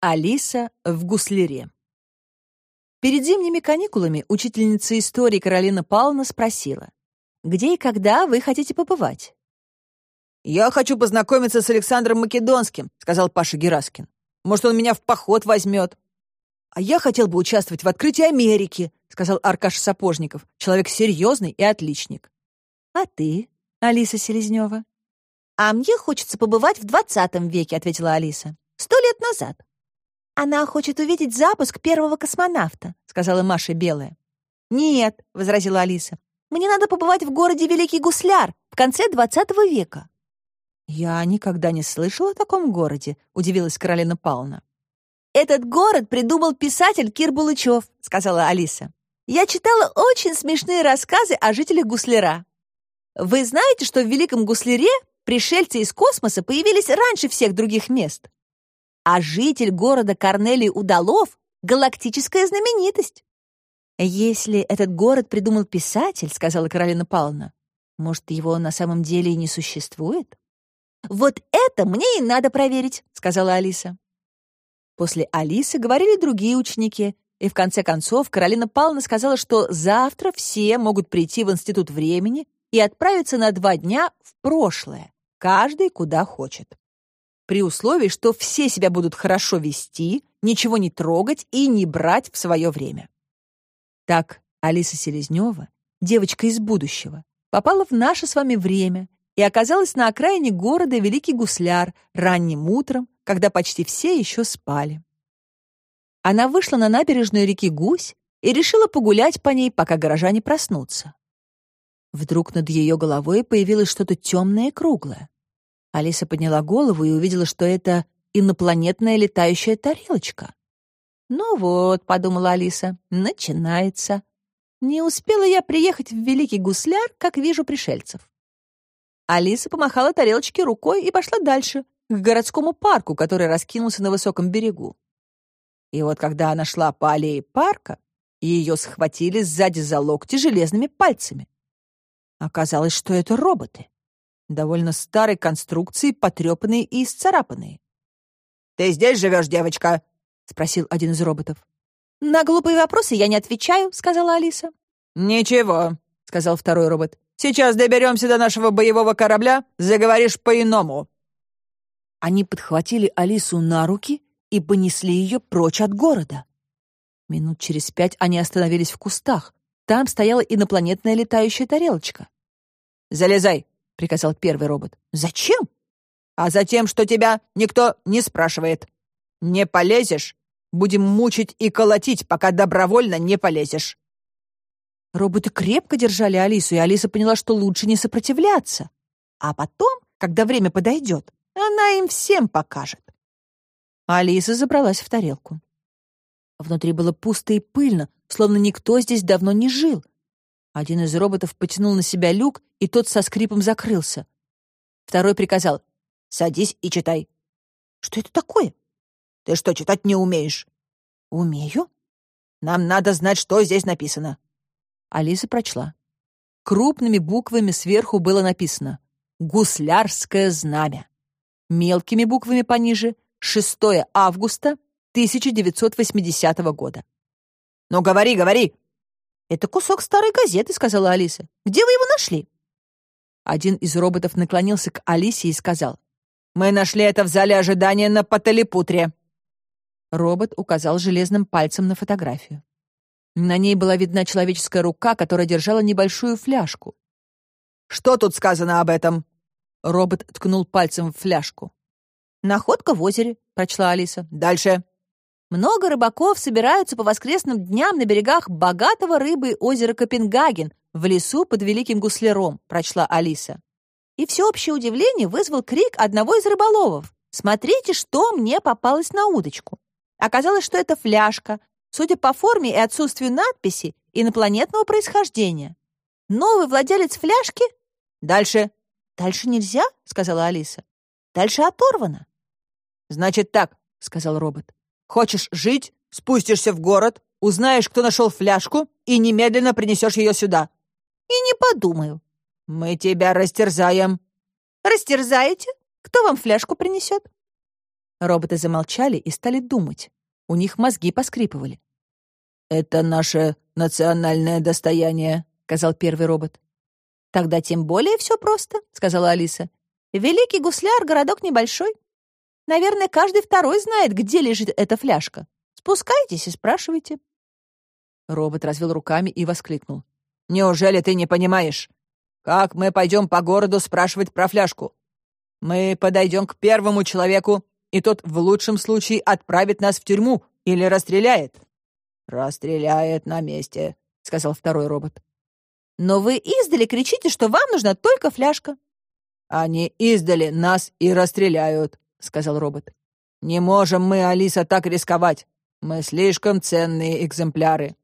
Алиса в гусляре. Перед зимними каникулами учительница истории Каролина Павловна спросила, «Где и когда вы хотите побывать?» «Я хочу познакомиться с Александром Македонским», — сказал Паша Гераскин. «Может, он меня в поход возьмет». «А я хотел бы участвовать в открытии Америки», — сказал Аркаш Сапожников, человек серьезный и отличник. «А ты, Алиса Селезнева?» «А мне хочется побывать в двадцатом веке», — ответила Алиса. «Сто лет назад». «Она хочет увидеть запуск первого космонавта», — сказала Маша Белая. «Нет», — возразила Алиса, «мне надо побывать в городе Великий Гусляр в конце двадцатого века». «Я никогда не слышала о таком городе», — удивилась Каролина Павловна. «Этот город придумал писатель Кир Булычев», — сказала Алиса. «Я читала очень смешные рассказы о жителях Гусляра. Вы знаете, что в Великом Гусляре пришельцы из космоса появились раньше всех других мест?» А житель города Корнелий Удалов — галактическая знаменитость. «Если этот город придумал писатель, — сказала Каролина Павловна, — может, его на самом деле и не существует?» «Вот это мне и надо проверить», — сказала Алиса. После Алисы говорили другие ученики, и в конце концов Каролина Павловна сказала, что завтра все могут прийти в Институт времени и отправиться на два дня в прошлое, каждый куда хочет при условии, что все себя будут хорошо вести, ничего не трогать и не брать в свое время. Так Алиса Селезнева, девочка из будущего, попала в наше с вами время и оказалась на окраине города Великий Гусляр ранним утром, когда почти все еще спали. Она вышла на набережную реки Гусь и решила погулять по ней, пока горожане проснутся. Вдруг над ее головой появилось что-то темное и круглое. Алиса подняла голову и увидела, что это инопланетная летающая тарелочка. «Ну вот», — подумала Алиса, — «начинается. Не успела я приехать в Великий Гусляр, как вижу пришельцев». Алиса помахала тарелочке рукой и пошла дальше, к городскому парку, который раскинулся на высоком берегу. И вот когда она шла по аллее парка, ее схватили сзади за локти железными пальцами. Оказалось, что это роботы довольно старой конструкции, потрепанные и исцарапанные. «Ты здесь живешь, девочка?» — спросил один из роботов. «На глупые вопросы я не отвечаю», — сказала Алиса. «Ничего», — сказал второй робот. «Сейчас доберемся до нашего боевого корабля, заговоришь по-иному». Они подхватили Алису на руки и понесли ее прочь от города. Минут через пять они остановились в кустах. Там стояла инопланетная летающая тарелочка. «Залезай», — приказал первый робот. «Зачем?» «А затем, что тебя никто не спрашивает. Не полезешь? Будем мучить и колотить, пока добровольно не полезешь». Роботы крепко держали Алису, и Алиса поняла, что лучше не сопротивляться. А потом, когда время подойдет, она им всем покажет. Алиса забралась в тарелку. Внутри было пусто и пыльно, словно никто здесь давно не жил. Один из роботов потянул на себя люк, и тот со скрипом закрылся. Второй приказал «Садись и читай». «Что это такое?» «Ты что, читать не умеешь?» «Умею». «Нам надо знать, что здесь написано». Алиса прочла. Крупными буквами сверху было написано «Гуслярское знамя». Мелкими буквами пониже «6 августа 1980 года». «Ну, говори, говори!» «Это кусок старой газеты», — сказала Алиса. «Где вы его нашли?» Один из роботов наклонился к Алисе и сказал. «Мы нашли это в зале ожидания на Паталипутре». Робот указал железным пальцем на фотографию. На ней была видна человеческая рука, которая держала небольшую фляжку. «Что тут сказано об этом?» Робот ткнул пальцем в фляжку. «Находка в озере», — прочла Алиса. «Дальше». Много рыбаков собираются по воскресным дням на берегах богатого рыбы озера Копенгаген в лесу под Великим Гусляром, прочла Алиса. И всеобщее удивление вызвал крик одного из рыболовов. «Смотрите, что мне попалось на удочку!» Оказалось, что это фляжка, судя по форме и отсутствию надписи, инопланетного происхождения. Новый владелец фляжки? Дальше. Дальше нельзя, сказала Алиса. Дальше оторвано. Значит так, сказал робот. Хочешь жить? Спустишься в город, узнаешь, кто нашел фляжку, и немедленно принесешь ее сюда. И не подумаю. Мы тебя растерзаем. Растерзаете? Кто вам фляжку принесет? Роботы замолчали и стали думать. У них мозги поскрипывали. «Это наше национальное достояние», — сказал первый робот. «Тогда тем более все просто», — сказала Алиса. «Великий гусляр — городок небольшой. Наверное, каждый второй знает, где лежит эта фляжка. Спускайтесь и спрашивайте». Робот развел руками и воскликнул. «Неужели ты не понимаешь? Как мы пойдем по городу спрашивать про фляжку? Мы подойдем к первому человеку, и тот в лучшем случае отправит нас в тюрьму или расстреляет». «Расстреляет на месте», — сказал второй робот. «Но вы издали кричите, что вам нужна только фляжка». «Они издали нас и расстреляют», — сказал робот. «Не можем мы, Алиса, так рисковать. Мы слишком ценные экземпляры».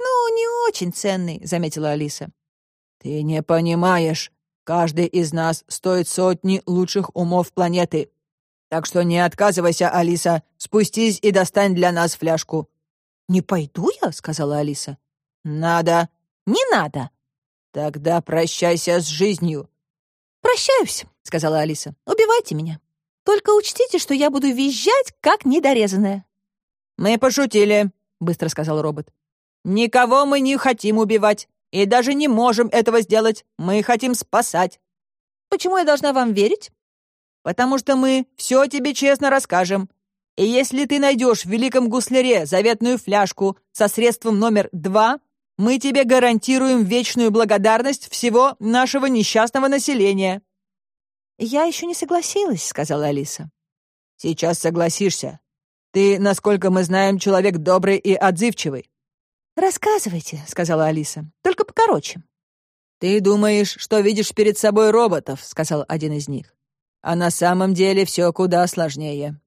«Ну, не очень ценный», — заметила Алиса. «Ты не понимаешь. Каждый из нас стоит сотни лучших умов планеты. Так что не отказывайся, Алиса. Спустись и достань для нас фляжку». «Не пойду я», — сказала Алиса. «Надо». «Не надо». «Тогда прощайся с жизнью». «Прощаюсь», — сказала Алиса. «Убивайте меня. Только учтите, что я буду визжать, как недорезанная». «Мы пошутили», — быстро сказал робот. «Никого мы не хотим убивать, и даже не можем этого сделать. Мы хотим спасать». «Почему я должна вам верить?» «Потому что мы все тебе честно расскажем. И если ты найдешь в Великом Гусляре заветную фляжку со средством номер два, мы тебе гарантируем вечную благодарность всего нашего несчастного населения». «Я еще не согласилась», — сказала Алиса. «Сейчас согласишься. Ты, насколько мы знаем, человек добрый и отзывчивый». «Рассказывайте», — сказала Алиса, — «только покороче». «Ты думаешь, что видишь перед собой роботов», — сказал один из них. «А на самом деле все куда сложнее.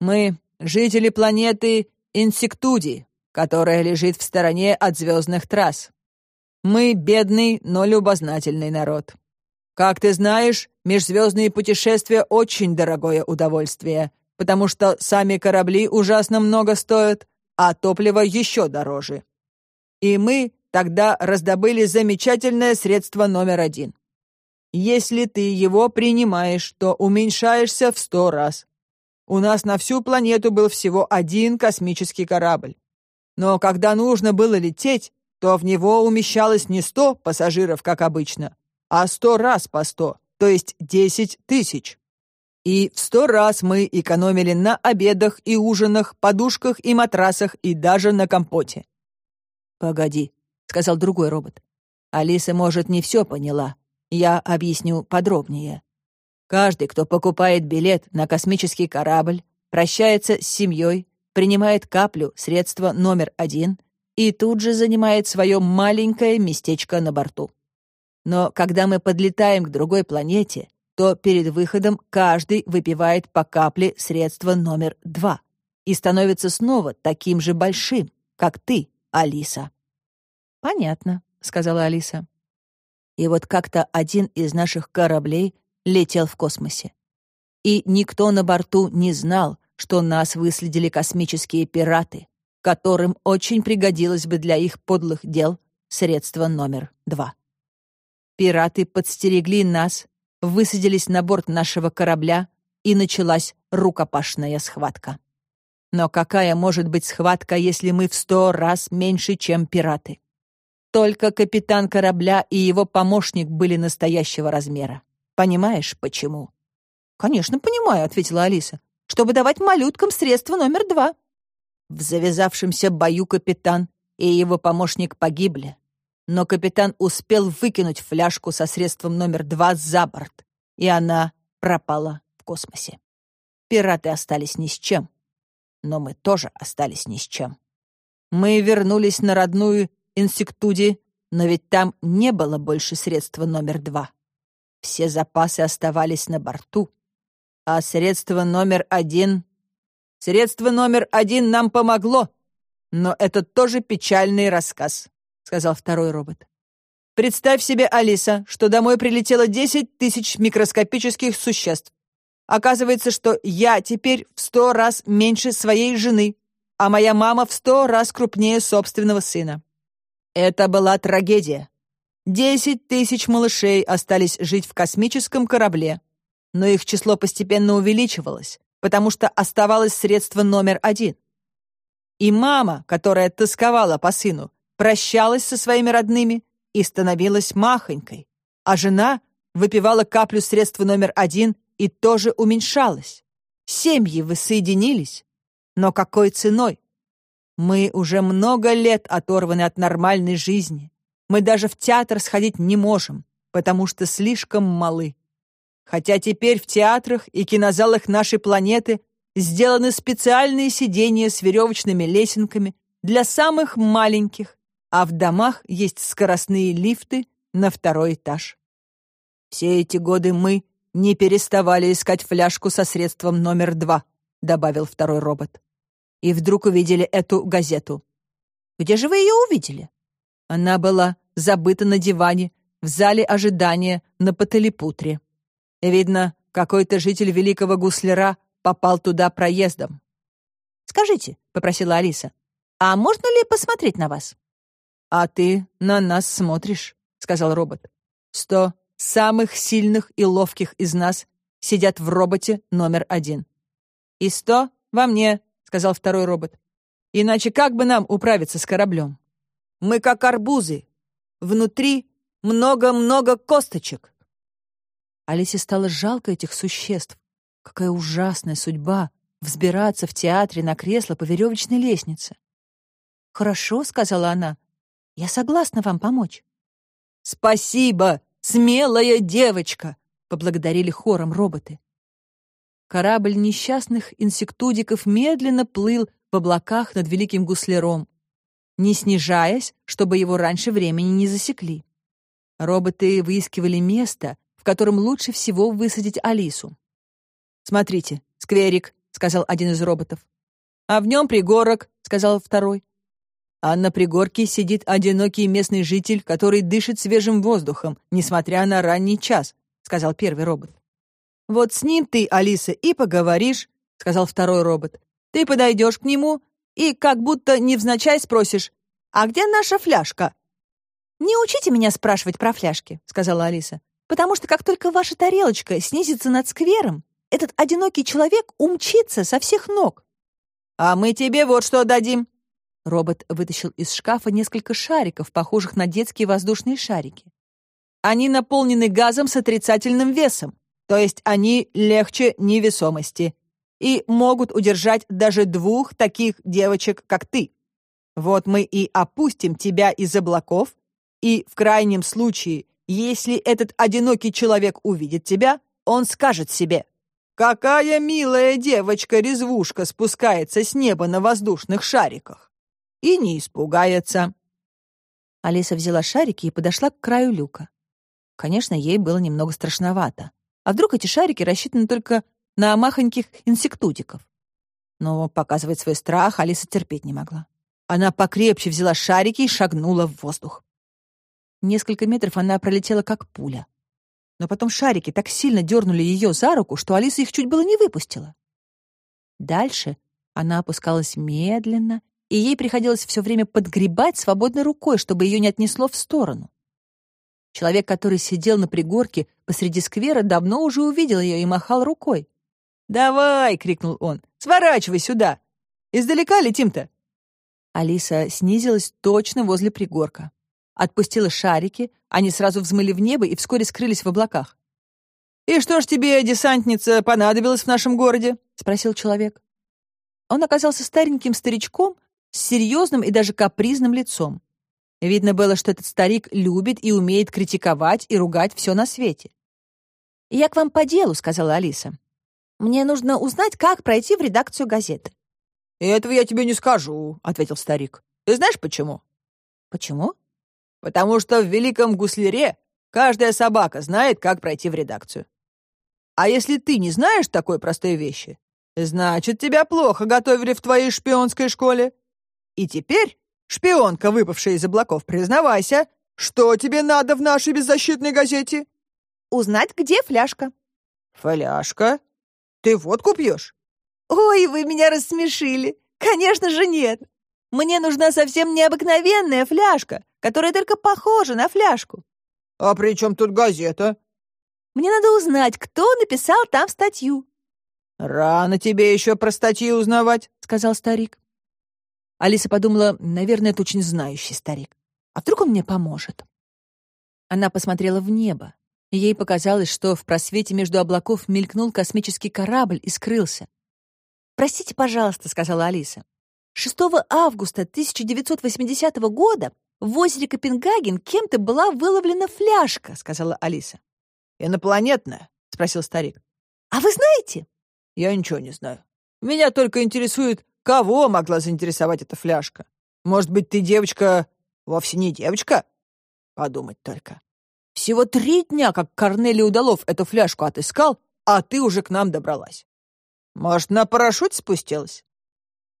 Мы — жители планеты Инсектуди, которая лежит в стороне от звездных трасс. Мы — бедный, но любознательный народ. Как ты знаешь, межзвездные путешествия — очень дорогое удовольствие, потому что сами корабли ужасно много стоят, а топливо еще дороже. И мы тогда раздобыли замечательное средство номер один. Если ты его принимаешь, то уменьшаешься в сто раз. У нас на всю планету был всего один космический корабль. Но когда нужно было лететь, то в него умещалось не сто пассажиров, как обычно, а сто раз по сто, то есть десять тысяч. И в сто раз мы экономили на обедах и ужинах, подушках и матрасах и даже на компоте. «Погоди», — сказал другой робот. «Алиса, может, не все поняла. Я объясню подробнее. Каждый, кто покупает билет на космический корабль, прощается с семьей, принимает каплю, средство номер один, и тут же занимает свое маленькое местечко на борту. Но когда мы подлетаем к другой планете, то перед выходом каждый выпивает по капле средства номер два и становится снова таким же большим, как ты, Алиса. «Понятно», — сказала Алиса. И вот как-то один из наших кораблей летел в космосе. И никто на борту не знал, что нас выследили космические пираты, которым очень пригодилось бы для их подлых дел средство номер два. Пираты подстерегли нас высадились на борт нашего корабля, и началась рукопашная схватка. Но какая может быть схватка, если мы в сто раз меньше, чем пираты? Только капитан корабля и его помощник были настоящего размера. Понимаешь, почему? «Конечно, понимаю», — ответила Алиса, «чтобы давать малюткам средство номер два». В завязавшемся бою капитан и его помощник погибли, но капитан успел выкинуть фляжку со средством номер два за борт, и она пропала в космосе. Пираты остались ни с чем, но мы тоже остались ни с чем. Мы вернулись на родную инсектуди, но ведь там не было больше средства номер два. Все запасы оставались на борту, а средство номер один... Средство номер один нам помогло, но это тоже печальный рассказ. — сказал второй робот. «Представь себе, Алиса, что домой прилетело десять тысяч микроскопических существ. Оказывается, что я теперь в сто раз меньше своей жены, а моя мама в сто раз крупнее собственного сына. Это была трагедия. Десять тысяч малышей остались жить в космическом корабле, но их число постепенно увеличивалось, потому что оставалось средство номер один. И мама, которая тосковала по сыну, прощалась со своими родными и становилась махонькой, а жена выпивала каплю средства номер один и тоже уменьшалась. Семьи воссоединились, но какой ценой? Мы уже много лет оторваны от нормальной жизни. Мы даже в театр сходить не можем, потому что слишком малы. Хотя теперь в театрах и кинозалах нашей планеты сделаны специальные сиденья с веревочными лесенками для самых маленьких, а в домах есть скоростные лифты на второй этаж. Все эти годы мы не переставали искать фляжку со средством номер два, добавил второй робот. И вдруг увидели эту газету. Где же вы ее увидели? Она была забыта на диване в зале ожидания на Пателипутре. Видно, какой-то житель Великого Гусляра попал туда проездом. «Скажите», — попросила Алиса, «а можно ли посмотреть на вас?» «А ты на нас смотришь», — сказал робот. «Сто самых сильных и ловких из нас сидят в роботе номер один. И сто во мне», — сказал второй робот. «Иначе как бы нам управиться с кораблем? Мы как арбузы. Внутри много-много косточек. Алисе стало жалко этих существ. Какая ужасная судьба — взбираться в театре на кресло по веревочной лестнице. «Хорошо», — сказала она, — «я согласна вам помочь». «Спасибо, смелая девочка!» — поблагодарили хором роботы. Корабль несчастных инсектудиков медленно плыл в облаках над Великим Гусляром, не снижаясь, чтобы его раньше времени не засекли. Роботы выискивали место, в котором лучше всего высадить Алису. «Смотрите, скверик», — сказал один из роботов. «А в нем пригорок», — сказал второй. «А на пригорке сидит одинокий местный житель, который дышит свежим воздухом, несмотря на ранний час», — сказал первый робот. «Вот с ним ты, Алиса, и поговоришь», — сказал второй робот. «Ты подойдешь к нему и как будто невзначай спросишь, «А где наша фляжка?» «Не учите меня спрашивать про фляжки», — сказала Алиса потому что как только ваша тарелочка снизится над сквером, этот одинокий человек умчится со всех ног. А мы тебе вот что дадим. Робот вытащил из шкафа несколько шариков, похожих на детские воздушные шарики. Они наполнены газом с отрицательным весом, то есть они легче невесомости и могут удержать даже двух таких девочек, как ты. Вот мы и опустим тебя из облаков, и в крайнем случае если этот одинокий человек увидит тебя, он скажет себе, «Какая милая девочка-резвушка спускается с неба на воздушных шариках!» И не испугается. Алиса взяла шарики и подошла к краю люка. Конечно, ей было немного страшновато. А вдруг эти шарики рассчитаны только на махоньких инсектудиков? Но показывать свой страх Алиса терпеть не могла. Она покрепче взяла шарики и шагнула в воздух. Несколько метров она пролетела как пуля. Но потом шарики так сильно дернули ее за руку, что Алиса их чуть было не выпустила. Дальше она опускалась медленно, и ей приходилось все время подгребать свободной рукой, чтобы ее не отнесло в сторону. Человек, который сидел на пригорке посреди сквера, давно уже увидел ее и махал рукой. «Давай!» — крикнул он. «Сворачивай сюда! Издалека летим-то!» Алиса снизилась точно возле пригорка отпустила шарики, они сразу взмыли в небо и вскоре скрылись в облаках. «И что ж тебе, десантница, понадобилось в нашем городе?» — спросил человек. Он оказался стареньким старичком с серьезным и даже капризным лицом. Видно было, что этот старик любит и умеет критиковать и ругать все на свете. «Я к вам по делу», — сказала Алиса. «Мне нужно узнать, как пройти в редакцию газеты». «Этого я тебе не скажу», — ответил старик. «Ты знаешь, почему?» «Почему?» потому что в Великом Гусляре каждая собака знает, как пройти в редакцию. А если ты не знаешь такой простой вещи, значит, тебя плохо готовили в твоей шпионской школе. И теперь, шпионка, выпавшая из облаков, признавайся, что тебе надо в нашей беззащитной газете? Узнать, где фляжка. Фляжка? Ты водку пьешь? Ой, вы меня рассмешили. Конечно же нет. Мне нужна совсем необыкновенная фляжка, которая только похожа на фляжку. А при чем тут газета? Мне надо узнать, кто написал там статью. «Рано тебе еще про статьи узнавать», — сказал старик. Алиса подумала, наверное, это очень знающий старик. А вдруг он мне поможет? Она посмотрела в небо. Ей показалось, что в просвете между облаков мелькнул космический корабль и скрылся. «Простите, пожалуйста», — сказала Алиса. 6 августа 1980 года в озере Копенгаген кем-то была выловлена фляжка», — сказала Алиса. «Инопланетная?» — спросил старик. «А вы знаете?» «Я ничего не знаю. Меня только интересует, кого могла заинтересовать эта фляжка. Может быть, ты девочка вовсе не девочка?» Подумать только. Всего три дня, как Корнелий Удалов эту фляжку отыскал, а ты уже к нам добралась. Может, на парашюте спустилась?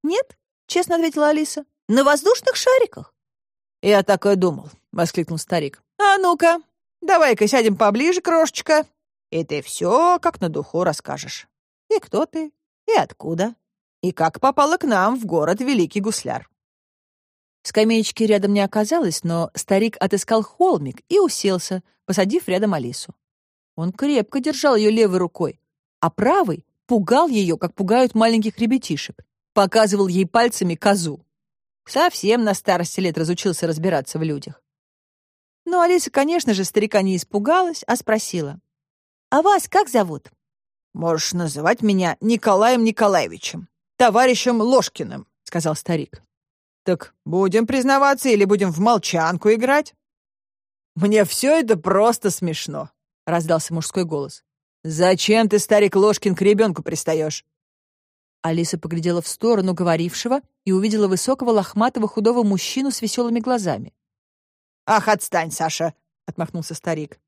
Нет, честно ответила Алиса. На воздушных шариках. Я так и думал, воскликнул старик. А ну-ка, давай-ка сядем поближе, крошечка, и ты все как на духу расскажешь. И кто ты, и откуда, и как попала к нам в город Великий Гусляр. Скамеечки рядом не оказалось, но старик отыскал холмик и уселся, посадив рядом Алису. Он крепко держал ее левой рукой, а правой пугал ее, как пугают маленьких ребятишек, показывал ей пальцами козу. Совсем на старости лет разучился разбираться в людях. Но Алиса, конечно же, старика не испугалась, а спросила. «А вас как зовут?» «Можешь называть меня Николаем Николаевичем, товарищем Ложкиным», — сказал старик. Так будем признаваться или будем в молчанку играть? Мне все это просто смешно, раздался мужской голос. Зачем ты, старик Ложкин, к ребенку пристаешь? Алиса поглядела в сторону говорившего и увидела высокого лохматого худого мужчину с веселыми глазами. «Ах, отстань, Саша!» — отмахнулся старик.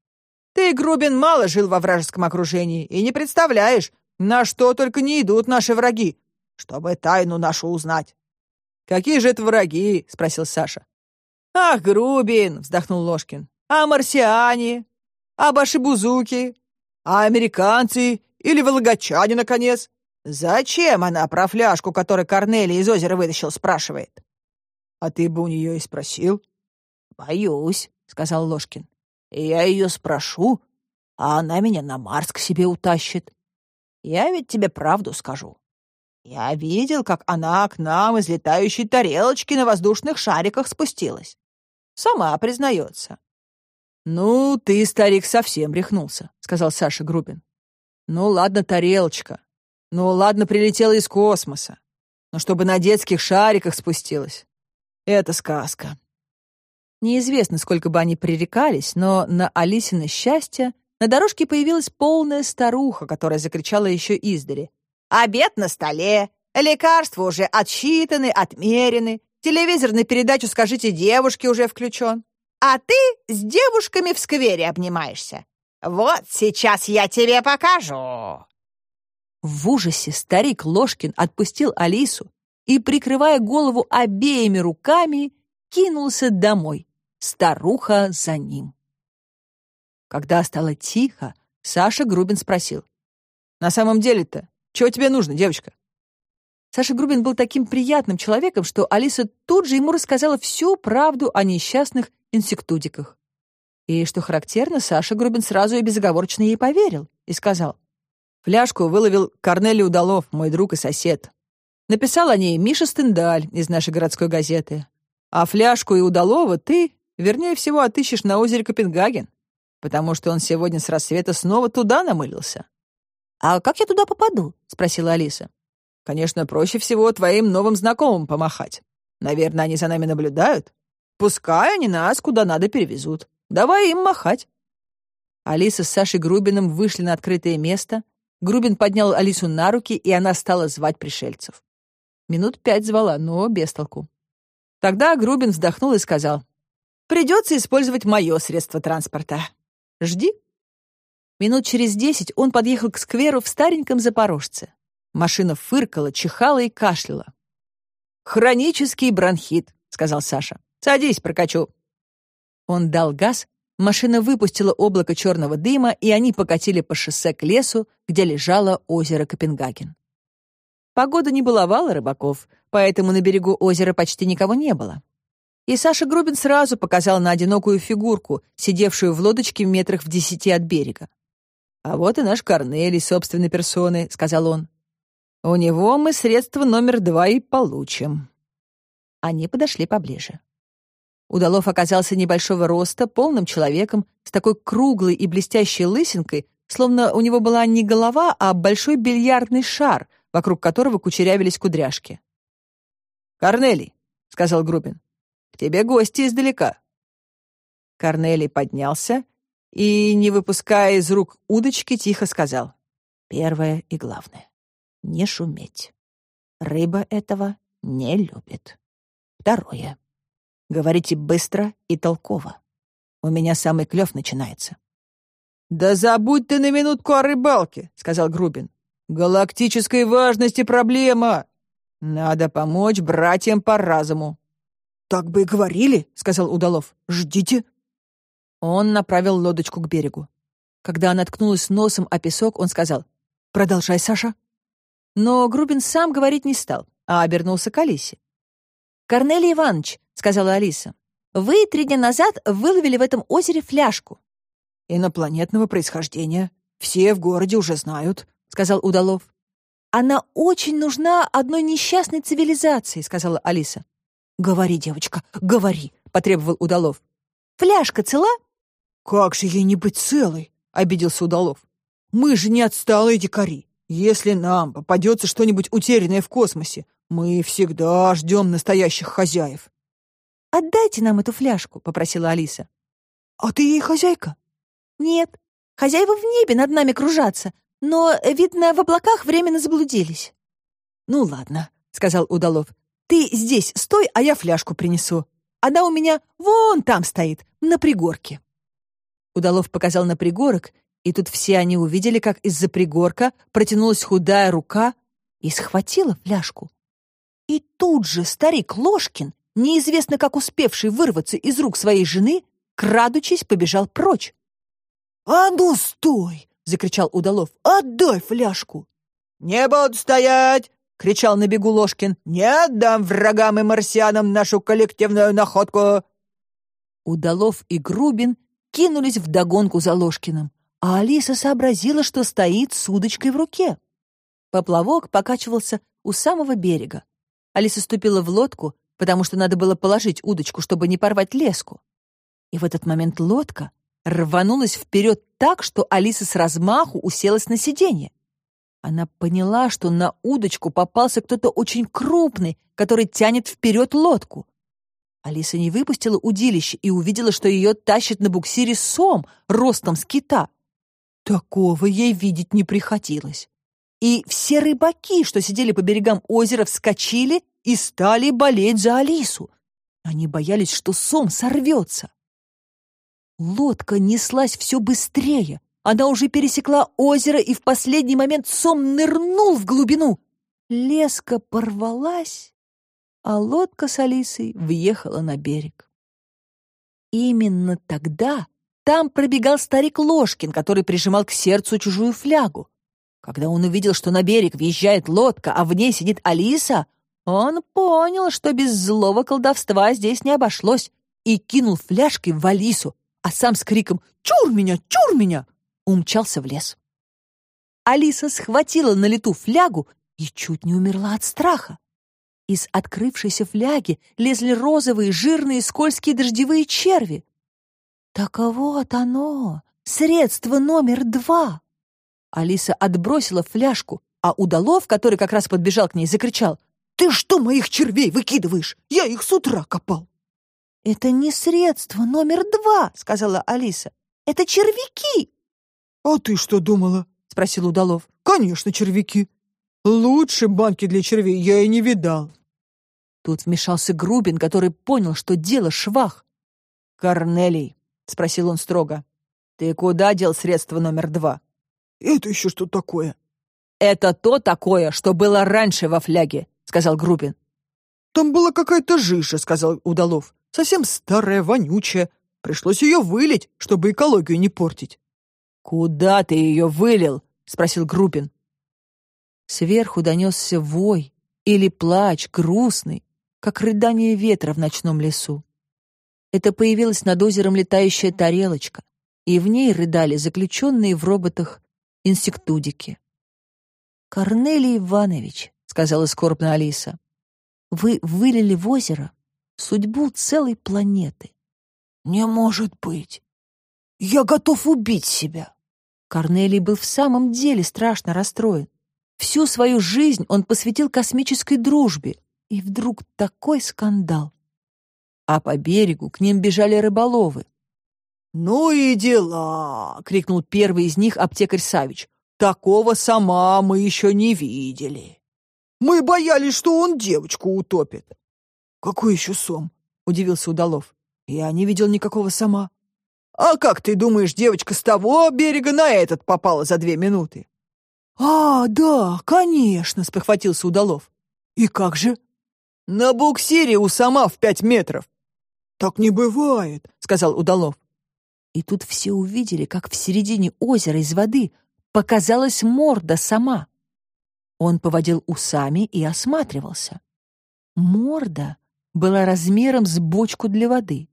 «Ты, Грубин, мало жил во вражеском окружении и не представляешь, на что только не идут наши враги, чтобы тайну нашу узнать. «Какие же это враги?» — спросил Саша. «Ах, Грубин!» — вздохнул Ложкин. «А марсиане? А башибузуки? А американцы? Или вологодчане, наконец? Зачем она про фляжку, которую Корнелий из озера вытащил, спрашивает?» «А ты бы у нее и спросил?» «Боюсь», — сказал Ложкин. «Я ее спрошу, а она меня на Марс к себе утащит. Я ведь тебе правду скажу. Я видел, как она к нам из летающей тарелочки на воздушных шариках спустилась. Сама признается. «Ну, ты, старик, совсем рехнулся», — сказал Саша Грубин. «Ну, ладно, тарелочка. Ну, ладно, прилетела из космоса. Но чтобы на детских шариках спустилась. Это сказка». Неизвестно, сколько бы они пререкались, но на Алисино счастье на дорожке появилась полная старуха, которая закричала еще издали. Обед на столе, лекарства уже отсчитаны, отмерены, телевизор на передачу «Скажите девушке» уже включен. А ты с девушками в сквере обнимаешься. Вот сейчас я тебе покажу. В ужасе старик Ложкин отпустил Алису и, прикрывая голову обеими руками, кинулся домой. Старуха за ним. Когда стало тихо, Саша Грубин спросил. «На самом деле-то чего тебе нужно, девочка?» Саша Грубин был таким приятным человеком, что Алиса тут же ему рассказала всю правду о несчастных инсектудиках. И, что характерно, Саша Грубин сразу и безоговорочно ей поверил и сказал, «Фляжку выловил Корнелий Удалов, мой друг и сосед. Написал о ней Миша Стендаль из нашей городской газеты. А фляжку и Удалова ты, вернее всего, отыщешь на озере Копенгаген, потому что он сегодня с рассвета снова туда намылился. «А как я туда попаду?» — спросила Алиса. «Конечно, проще всего твоим новым знакомым помахать. Наверное, они за нами наблюдают. Пускай они нас куда надо перевезут. Давай им махать». Алиса с Сашей Грубиным вышли на открытое место. Грубин поднял Алису на руки, и она стала звать пришельцев. Минут пять звала, но без толку. Тогда Грубин вздохнул и сказал, «Придется использовать мое средство транспорта. Жди». Минут через десять он подъехал к скверу в стареньком запорожце. Машина фыркала, чихала и кашляла. «Хронический бронхит», — сказал Саша. «Садись, прокачу». Он дал газ, машина выпустила облако черного дыма, и они покатили по шоссе к лесу, где лежало озеро Копенгаген. Погода не баловала рыбаков, поэтому на берегу озера почти никого не было. И Саша Грубин сразу показал на одинокую фигурку, сидевшую в лодочке в метрах в десяти от берега. «А вот и наш Корнелий собственной персоной», — сказал он. У него мы средство номер два и получим». Они подошли поближе. Удалов оказался небольшого роста, полным человеком, с такой круглой и блестящей лысинкой, словно у него была не голова, а большой бильярдный шар, вокруг которого кучерявились кудряшки. «Корнелий», — сказал Грубин, — «к тебе гости издалека». Корнелий поднялся и, не выпуская из рук удочки, тихо сказал. «Первое и главное — не шуметь. Рыба этого не любит. Второе — говорите быстро и толково. У меня самый клев начинается». «Да забудь ты на минутку о рыбалке», — сказал Грубин. «Галактической важности проблема. Надо помочь братьям по разуму». «Так бы и говорили», — сказал Удалов. «Ждите». Он направил лодочку к берегу. Когда она ткнулась носом о песок, он сказал «Продолжай, Саша». Но Грубин сам говорить не стал, а обернулся к Алисе. «Корнелий Иванович», — сказала Алиса, «вы три дня назад выловили в этом озере фляжку». «Инопланетного происхождения. Все в городе уже знают», — сказал Удалов. «Она очень нужна одной несчастной цивилизации», — сказала Алиса. «Говори, девочка, говори», — потребовал Удалов. «Фляжка цела?» «Как же ей не быть целой?» — обиделся Удалов. «Мы же не отсталые дикари. Если нам попадется что-нибудь утерянное в космосе, мы всегда ждем настоящих хозяев». «Отдайте нам эту фляжку», — попросила Алиса. «А ты ей хозяйка?» «Нет, хозяева в небе над нами кружатся, но, видно, в облаках временно заблудились». «Ну ладно», — сказал Удалов. «Ты здесь стой, а я фляжку принесу. Она у меня вон там стоит, на пригорке». Удалов показал на пригорок, и тут все они увидели, как из-за пригорка протянулась худая рука и схватила фляжку. И тут же старик Ложкин, неизвестно как успевший вырваться из рук своей жены, крадучись, побежал прочь. «А ну, стой!» — закричал Удалов. «Отдай фляжку!» «Не буду стоять!» — кричал на бегу Ложкин. «Не отдам врагам и марсианам нашу коллективную находку!» Удалов и Грубин кинулись вдогонку за Ложкиным, а Алиса сообразила, что стоит с удочкой в руке. Поплавок покачивался у самого берега. Алиса ступила в лодку, потому что надо было положить удочку, чтобы не порвать леску. И в этот момент лодка рванулась вперед так, что Алиса с размаху уселась на сиденье. Она поняла, что на удочку попался кто-то очень крупный, который тянет вперед лодку. Алиса не выпустила удилище и увидела, что ее тащит на буксире сом ростом с кита. Такого ей видеть не приходилось. И все рыбаки, что сидели по берегам озера, вскочили и стали болеть за Алису. Они боялись, что сом сорвется. Лодка неслась все быстрее. Она уже пересекла озеро, и в последний момент сом нырнул в глубину. Леска порвалась, а лодка с Алисой въехала на берег. Именно тогда там пробегал старик Ложкин, который прижимал к сердцу чужую флягу. Когда он увидел, что на берег въезжает лодка, а в ней сидит Алиса, он понял, что без злого колдовства здесь не обошлось, и кинул фляжкой в Алису, а сам с криком «Чур меня! Чур меня!» умчался в лес. Алиса схватила на лету флягу и чуть не умерла от страха. Из открывшейся фляги лезли розовые, жирные, скользкие дождевые черви. Так вот оно, средство номер два. Алиса отбросила фляжку, а Удалов, который как раз подбежал к ней, закричал. «Ты что моих червей выкидываешь? Я их с утра копал!» «Это не средство номер два», — сказала Алиса. «Это червяки!» «А ты что думала?» — спросил Удалов. «Конечно, червяки. Лучше банки для червей я и не видал. Тут вмешался Грубин, который понял, что дело швах. «Корнелий», — спросил он строго, — «ты куда дел средство номер два?» «Это еще что такое?» «Это то такое, что было раньше во фляге», — сказал Грубин. «Там была какая-то жижа», — сказал Удалов. «Совсем старая, вонючая. Пришлось ее вылить, чтобы экологию не портить». «Куда ты ее вылил?» — спросил Грубин. Сверху донесся вой или плач, грустный, как рыдание ветра в ночном лесу. Это появилась над озером летающая тарелочка, и в ней рыдали заключенные в роботах инсектудики. «Корнелий Иванович», — сказала скорбно Алиса, — «вы вылили в озеро судьбу целой планеты». «Не может быть! Я готов убить себя!» Корнелий был в самом деле страшно расстроен. Всю свою жизнь он посвятил космической дружбе, и вдруг такой скандал. А по берегу к ним бежали рыболовы. «Ну и дела!» — крикнул первый из них аптекарь Савич. «Такого сама мы еще не видели. Мы боялись, что он девочку утопит». «Какой еще сом?» — удивился Удалов. «Я не видел никакого сама». «А как ты думаешь, девочка с того берега на этот попала за две минуты?» «А, да, конечно», — спохватился Удалов. «И как же?» «На буксире у сама в пять метров». «Так не бывает», — сказал Удалов. И тут все увидели, как в середине озера из воды показалась морда сама. Он поводил усами и осматривался. Морда была размером с бочку для воды.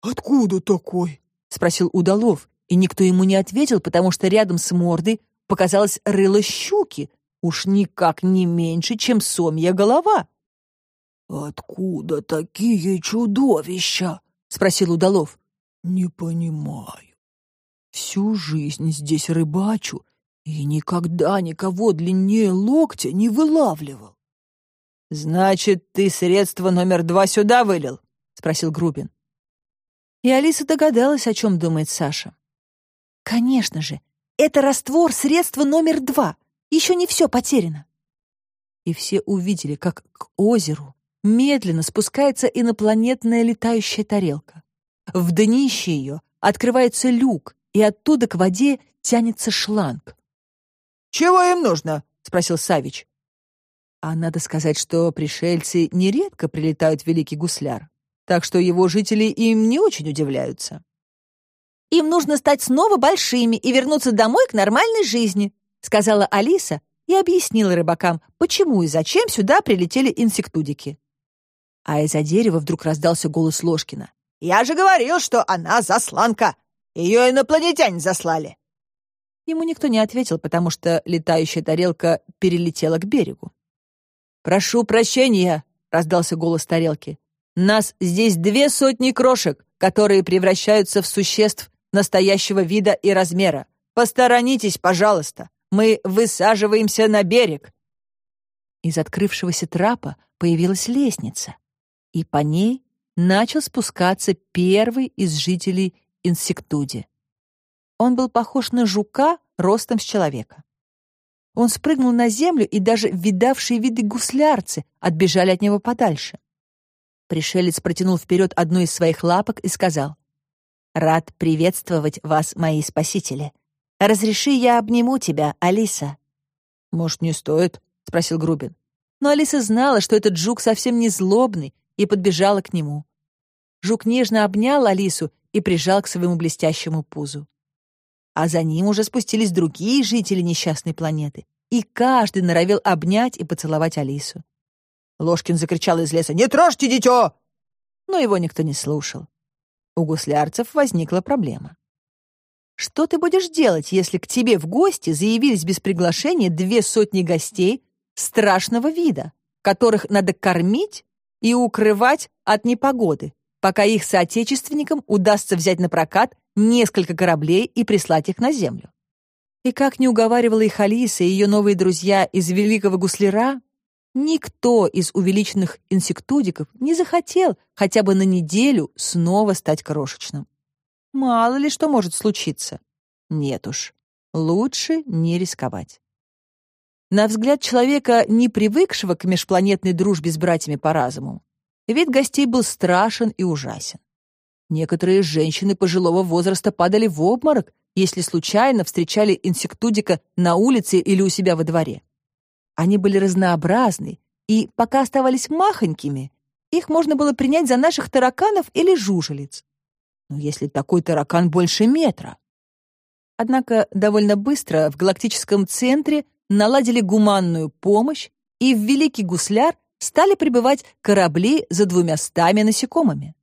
«Откуда такой?» — спросил Удалов, и никто ему не ответил, потому что рядом с мордой показалось рыло щуки, уж никак не меньше, чем сомья голова. «Откуда такие чудовища?» — спросил Удалов. «Не понимаю. Всю жизнь здесь рыбачу и никогда никого длиннее локтя не вылавливал». «Значит, ты средство номер два сюда вылил?» — спросил Грубин. И Алиса догадалась, о чем думает Саша. «Конечно же, это раствор средства номер два. Еще не все потеряно». И все увидели, как к озеру медленно спускается инопланетная летающая тарелка. В днище ее открывается люк, и оттуда к воде тянется шланг. «Чего им нужно?» — спросил Савич. А надо сказать, что пришельцы нередко прилетают в Великий Гусляр, так что его жители им не очень удивляются. «Им нужно стать снова большими и вернуться домой к нормальной жизни», сказала Алиса и объяснила рыбакам, почему и зачем сюда прилетели инсектудики. А из-за дерева вдруг раздался голос Ложкина. Я же говорил, что она засланка. Ее инопланетяне заслали. Ему никто не ответил, потому что летающая тарелка перелетела к берегу. «Прошу прощения», — раздался голос тарелки. «Нас здесь две сотни крошек, которые превращаются в существ настоящего вида и размера. Посторонитесь, пожалуйста. Мы высаживаемся на берег». Из открывшегося трапа появилась лестница, и по ней начал спускаться первый из жителей инсектуди. Он был похож на жука ростом с человека. Он спрыгнул на землю, и даже видавшие виды гуслярцы отбежали от него подальше. Пришелец протянул вперед одну из своих лапок и сказал, «Рад приветствовать вас, мои спасители. Разреши, я обниму тебя, Алиса». «Может, не стоит?» — спросил Грубин. Но Алиса знала, что этот жук совсем не злобный, и подбежала к нему. Жук нежно обнял Алису и прижал к своему блестящему пузу. А за ним уже спустились другие жители несчастной планеты, и каждый норовил обнять и поцеловать Алису. Ложкин закричал из леса «Не трожьте дитё!» Но его никто не слушал. У гуслярцев возникла проблема. Что ты будешь делать, если к тебе в гости заявились без приглашения две сотни гостей страшного вида, которых надо кормить и укрывать от непогоды, пока их соотечественникам удастся взять на прокат несколько кораблей и прислать их на землю. И как не уговаривала их Алиса и ее новые друзья из Великого Гусляра, никто из увеличенных инсектудиков не захотел хотя бы на неделю снова стать крошечным. Мало ли что может случиться. Нет уж, лучше не рисковать. На взгляд человека, не привыкшего к межпланетной дружбе с братьями по разуму, вид гостей был страшен и ужасен. Некоторые женщины пожилого возраста падали в обморок, если случайно встречали инсектудика на улице или у себя во дворе. Они были разнообразны, и пока оставались махонькими, их можно было принять за наших тараканов или жужелиц. Но если такой таракан больше метра? Однако довольно быстро в галактическом центре наладили гуманную помощь, и в Великий Гусляр стали прибывать корабли за двумястами насекомыми.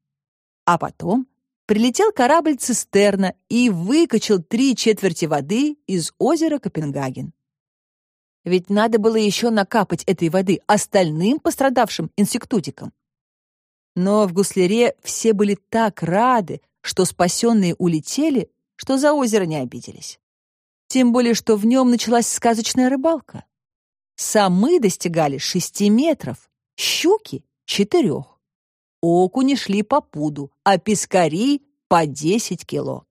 А потом прилетел корабль «Цистерна» и выкачал три четверти воды из озера Копенгаген. Ведь надо было еще накапать этой воды остальным пострадавшим инсектутикам. Но в гусляре все были так рады, что спасенные улетели, что за озеро не обиделись. Тем более, что в нем началась сказочная рыбалка. Самы достигали шести метров, щуки — четырех. Окуни шли по пуду, а пескари — по десять кило.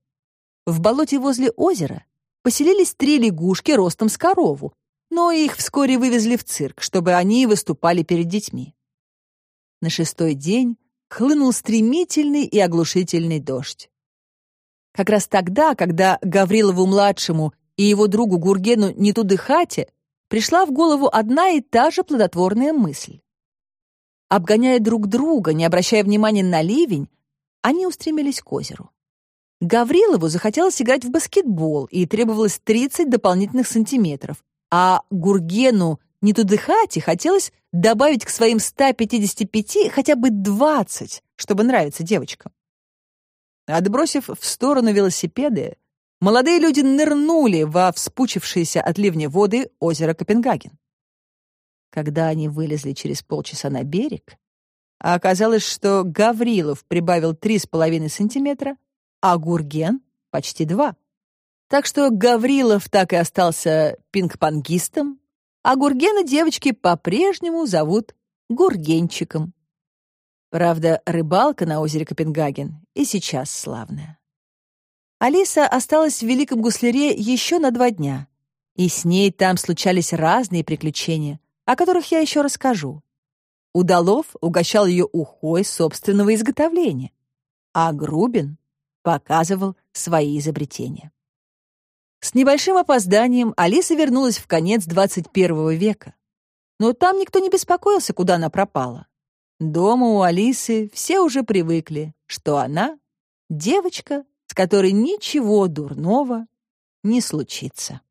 В болоте возле озера поселились три лягушки ростом с корову, но их вскоре вывезли в цирк, чтобы они выступали перед детьми. На шестой день хлынул стремительный и оглушительный дождь. Как раз тогда, когда Гаврилову-младшему и его другу Гургену Нетудыхате пришла в голову одна и та же плодотворная мысль. Обгоняя друг друга, не обращая внимания на ливень, они устремились к озеру. Гаврилову захотелось играть в баскетбол, и требовалось 30 дополнительных сантиметров, а Гургену Нетудыхате хотелось добавить к своим 155 хотя бы 20, чтобы нравиться девочкам. Отбросив в сторону велосипеды, молодые люди нырнули во вспучившиеся от ливня воды озера Копенгаген. Когда они вылезли через полчаса на берег, оказалось, что Гаврилов прибавил 3,5 сантиметра, а Гурген — почти 2. Так что Гаврилов так и остался пинг-понгистом, а Гургена девочки по-прежнему зовут Гургенчиком. Правда, рыбалка на озере Копенгаген и сейчас славная. Алиса осталась в Великом Гусляре еще на два дня, и с ней там случались разные приключения, о которых я еще расскажу. Удалов угощал ее ухой собственного изготовления, а Грубин показывал свои изобретения. С небольшим опозданием Алиса вернулась в конец 21 века. Но там никто не беспокоился, куда она пропала. Дома у Алисы все уже привыкли, что она — девочка, с которой ничего дурного не случится.